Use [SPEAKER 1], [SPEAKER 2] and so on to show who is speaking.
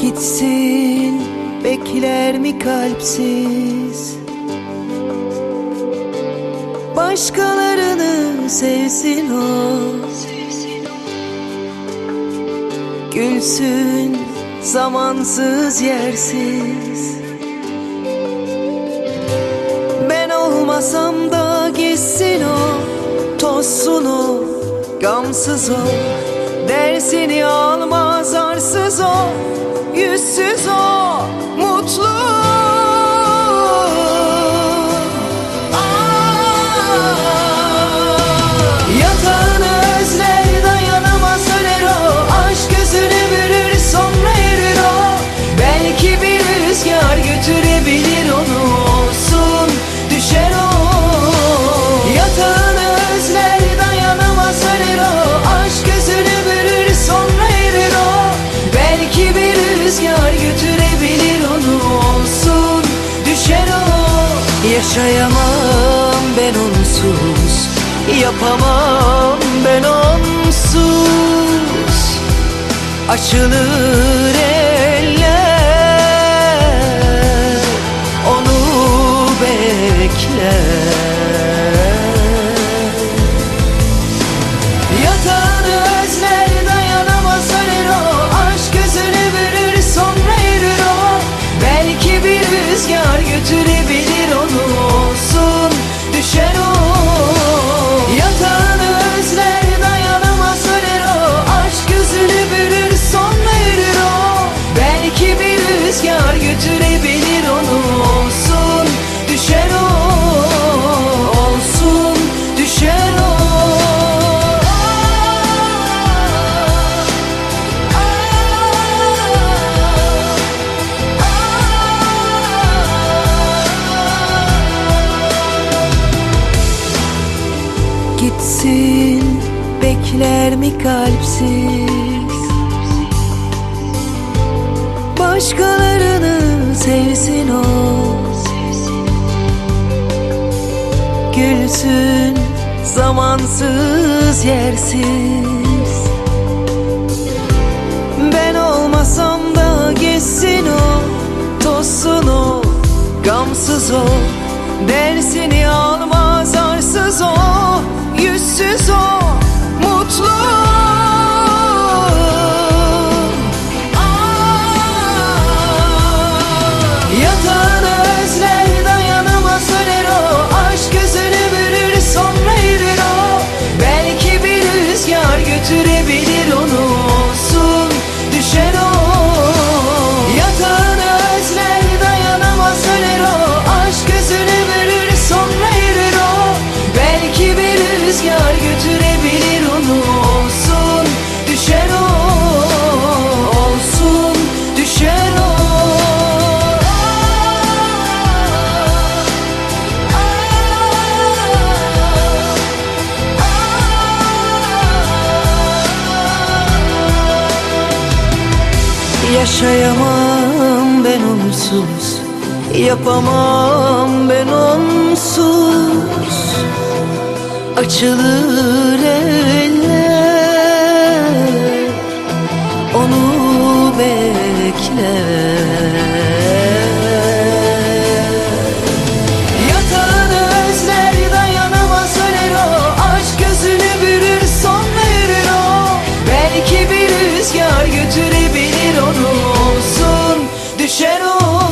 [SPEAKER 1] Gitsin bekler mi kalpsiz? Başkalarını sevsin o. Gülsün zamansız yersiz. Ben olmasam da gitsin o Tozsun o gamsız o. Dersini almaz arsız o, yüzsüz o, mutlu o. Yaşayamam ben onsuz Yapamam ben onsuz. Açılır Sensin bekler mi kalpsiz? Başkalarını sevsin o. Gülsün zamansız yersiz. Ben olmasam da geçsin o Tozsun o gamsız o. Yaşayamam ben onsuz. Yapamam ben onsuz. Açılır eller. Onu bekler. quiero.